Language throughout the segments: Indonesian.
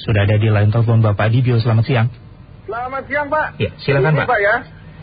Sudah ada di line telepon Bapak Dibio, selamat siang. Selamat siang Pak. Ya, silakan Ini, Pak. Pak ya.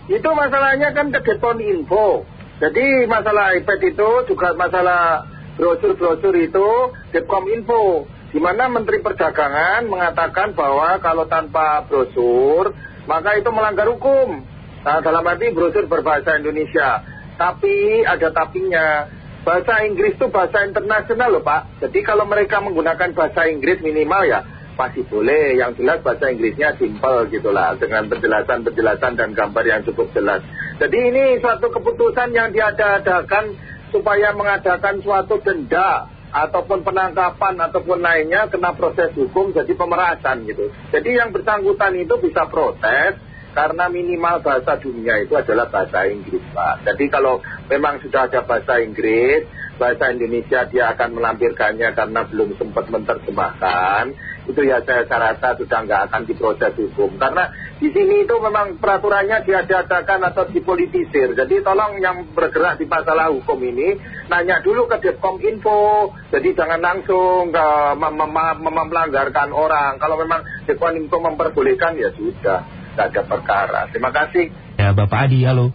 Itu masalahnya kan ke Depon Info. Jadi masalah iPad itu juga masalah brosur-brosur itu Depkom Info. Di mana Menteri Perdagangan mengatakan bahwa kalau tanpa brosur maka itu melanggar hukum. Nah, dalam arti brosur berbahasa Indonesia. Tapi ada tapinya. Bahasa Inggris itu bahasa internasional loh Pak. Jadi kalau mereka menggunakan bahasa Inggris minimal ya pasti boleh. Yang jelas bahasa Inggrisnya simple gitu lah. Dengan penjelasan-penjelasan dan gambar yang cukup jelas. Jadi ini suatu keputusan yang diadakan supaya mengadakan suatu denda ataupun penangkapan ataupun lainnya kena proses hukum jadi pemerasan gitu. Jadi yang bersangkutan itu bisa protes karena minimal bahasa dunia itu adalah bahasa Inggris Pak. Jadi kalau memang sudah ada bahasa Inggris, bahasa Indonesia dia akan melampirkannya karena belum sempat menerjemahkan, itu ya saya, saya rasa sudah nggak akan diproses hukum. Karena di sini itu memang peraturannya diadakan atau dipolitisir. Jadi tolong yang bergerak di masalah hukum ini, nanya dulu ke Depkom Info. Jadi jangan langsung ke, mem mem mem melanggarkan orang. Kalau memang Depkom Info memperbolehkan ya sudah tidak ada perkara. Terima kasih. Ya, Bapak Adi, halo.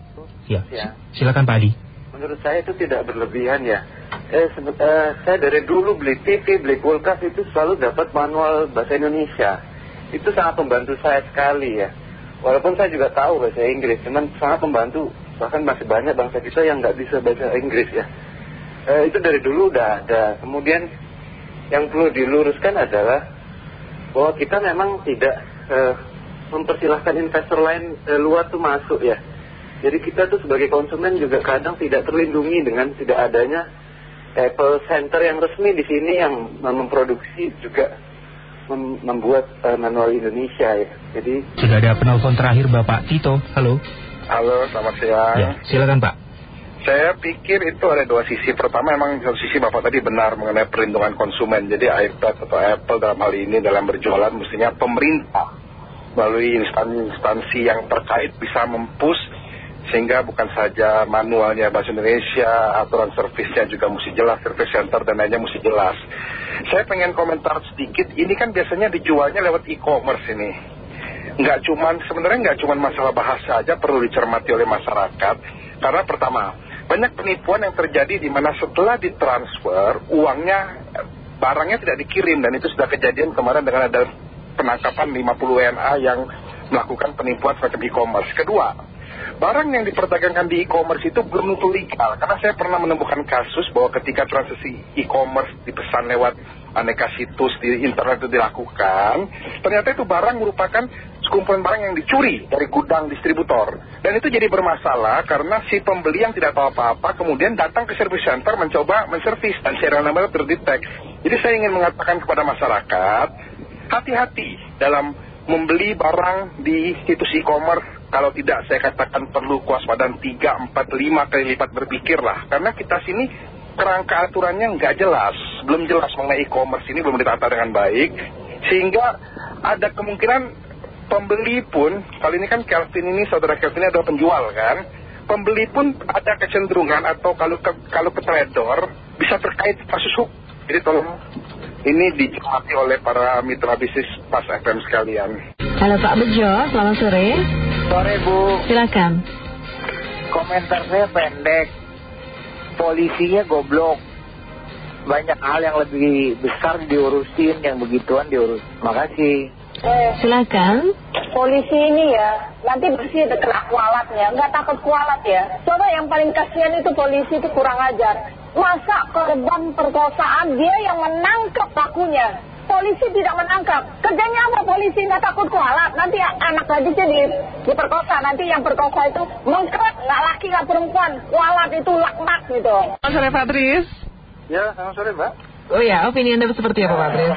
Ya, Ya. silakan Pak Adi. Menurut saya itu tidak berlebihan ya. Eh, eh, saya dari dulu beli TV, beli kulkas itu selalu dapat manual bahasa Indonesia. Itu sangat membantu saya sekali ya. Walaupun saya juga tahu bahasa Inggris, cuman sangat membantu. Bahkan masih banyak bangsa kita yang nggak bisa bahasa Inggris ya. Eh, itu dari dulu udah ada. Kemudian yang perlu diluruskan adalah bahwa kita memang tidak mempersilahkan investor lain luar tuh masuk ya. Jadi kita tuh sebagai konsumen juga kadang tidak terlindungi dengan tidak adanya Apple Center yang resmi di sini yang mem- memproduksi juga mem- membuat eh, manual Indonesia ya. Jadi Sudah ada penelpon terakhir Bapak Tito, halo. Halo, selamat siang. Ya, silakan Pak. Saya pikir itu ada dua sisi. Pertama memang satu sisi Bapak tadi benar mengenai perlindungan konsumen. Jadi iPad atau Apple dalam hal ini dalam berjualan mestinya pemerintah melalui instansi yang terkait bisa mempush sehingga bukan saja manualnya bahasa Indonesia, aturan servisnya juga mesti jelas, service center dan lainnya mesti jelas. Saya pengen komentar sedikit, ini kan biasanya dijualnya lewat e-commerce ini. Nggak cuman, sebenarnya nggak cuman masalah bahasa aja perlu dicermati oleh masyarakat. Karena pertama, banyak penipuan yang terjadi di mana setelah ditransfer, uangnya, barangnya tidak dikirim. Dan itu sudah kejadian kemarin dengan ada penangkapan 50 WNA yang melakukan penipuan semacam e-commerce. Kedua, barang yang diperdagangkan di e-commerce itu belum tentu legal. Karena saya pernah menemukan kasus bahwa ketika transaksi e-commerce dipesan lewat aneka situs di internet itu dilakukan, ternyata itu barang merupakan sekumpulan barang yang dicuri dari gudang distributor. Dan itu jadi bermasalah karena si pembeli yang tidak tahu apa-apa kemudian datang ke service center mencoba menservis dan serial number terdetek. Jadi saya ingin mengatakan kepada masyarakat, hati-hati dalam membeli barang di situs e-commerce kalau tidak saya katakan perlu kewaspadaan 3, 4, 5 kali lipat berpikirlah. Karena kita sini kerangka aturannya nggak jelas. Belum jelas mengenai e-commerce ini belum ditata dengan baik. Sehingga ada kemungkinan pembeli pun kali ini kan Kelvin ini saudara Kelvin ini adalah penjual kan? Pembeli pun ada kecenderungan atau kalau ke, kalau ke trader bisa terkait kasus hukum. Jadi tolong ini dicermati oleh para mitra bisnis pas FM sekalian. Halo Pak Bejo, selamat sore. Sore Bu, Silakan. komentar saya pendek. Polisinya goblok. Banyak hal yang lebih besar diurusin, yang begituan diurus. Makasih. Eh, Silakan. polisi ini ya, nanti bersih ada kena kualatnya, nggak takut kualat ya. Coba yang paling kasihan itu polisi itu kurang ajar. Masa korban perkosaan dia yang menangkap pelakunya. Polisi tidak menangkap. Kerjanya apa polisi nggak takut kualat. Nanti anak gadisnya di, diperkosa. Nanti yang perkosa itu mengkeret, nggak laki nggak perempuan. Kualat itu laknak gitu. Selamat sore Pak Tris. ya selamat sore Mbak. Oh ya, opini Anda seperti apa Pak Tris?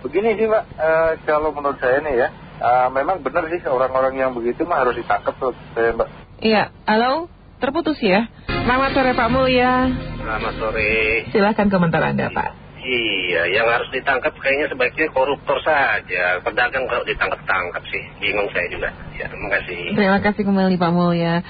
Begini sih Mbak, Eh, kalau menurut saya nih ya, eh, memang benar sih orang-orang yang begitu mah harus ditangkap tuh saya Mbak. Iya, halo? Terputus ya? Selamat sore Pak Mulya. Selamat sore. Silakan komentar Anda Pak. Iya, yang harus ditangkap kayaknya sebaiknya koruptor saja. Pedagang kalau ditangkap-tangkap sih. Bingung saya juga. Ya, terima kasih. Terima kasih kembali Pak Mulya.